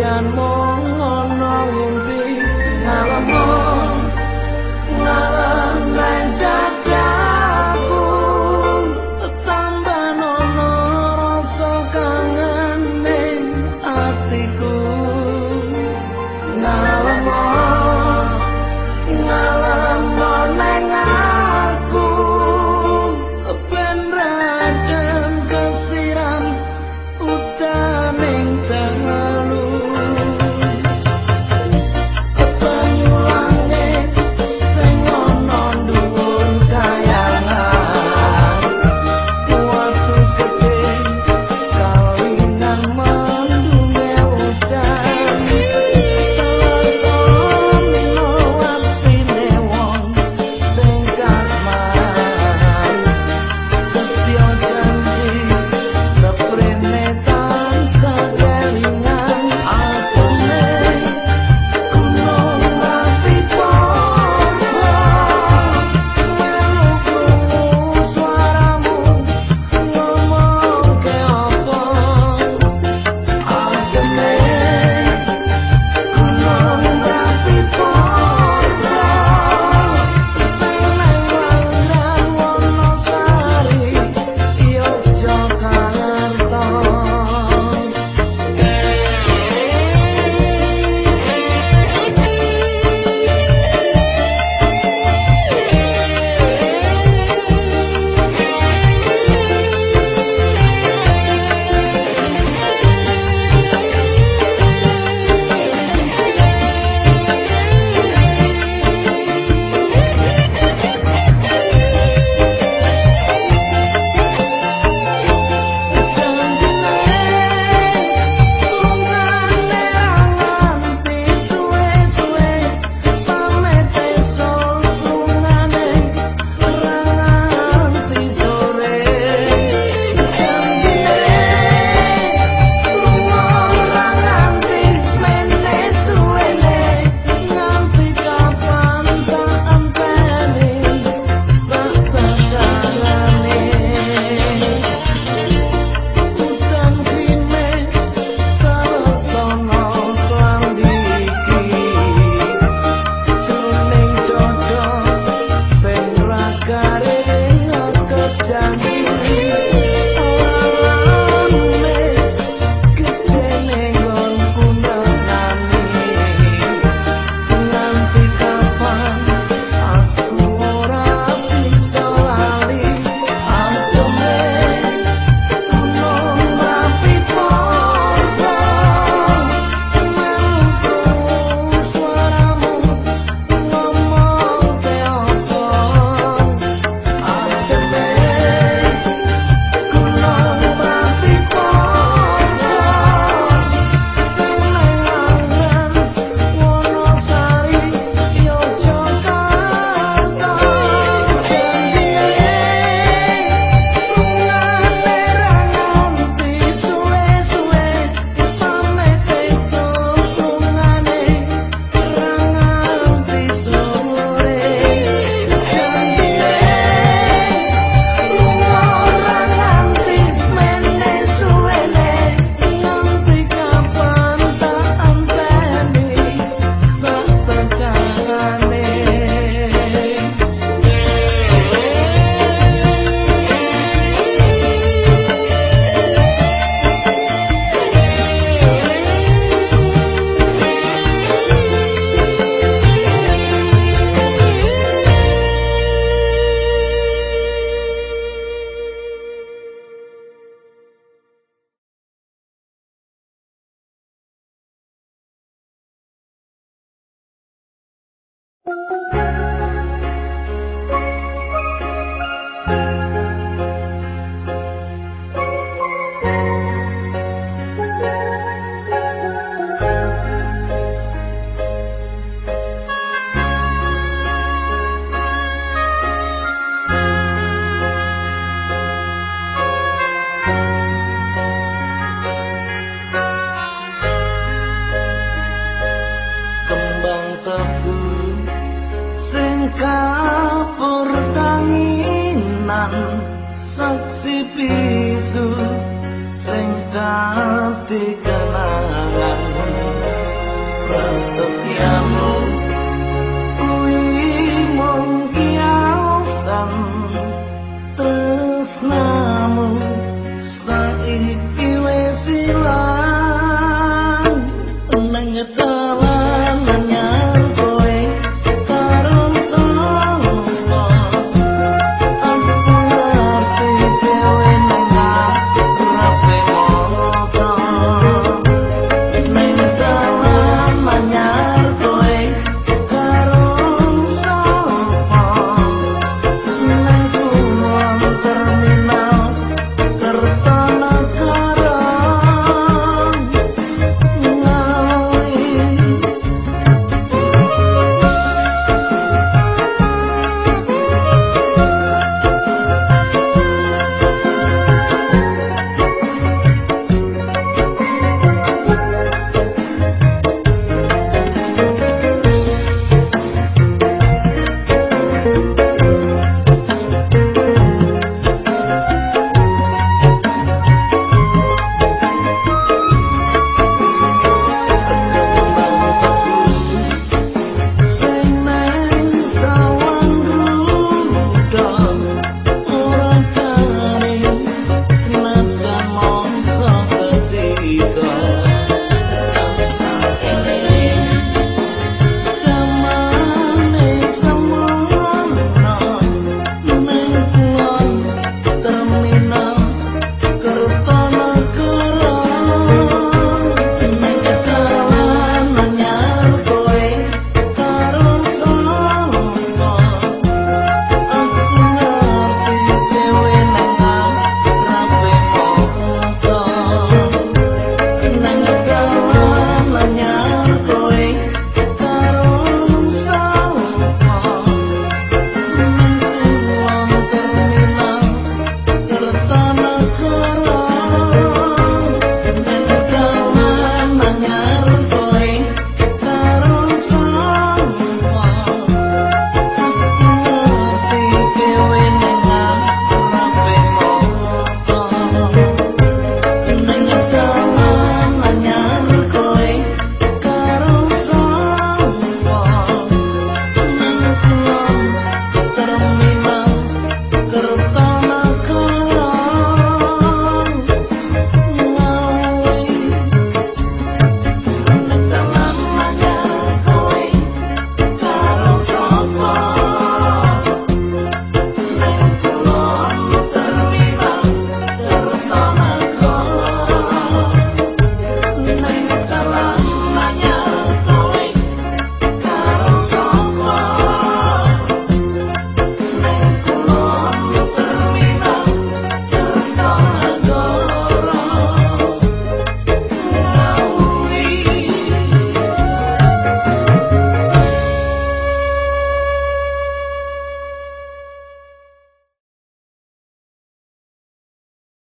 janmu cantante canada Pasoquiamo Sa pi si la Onnya ta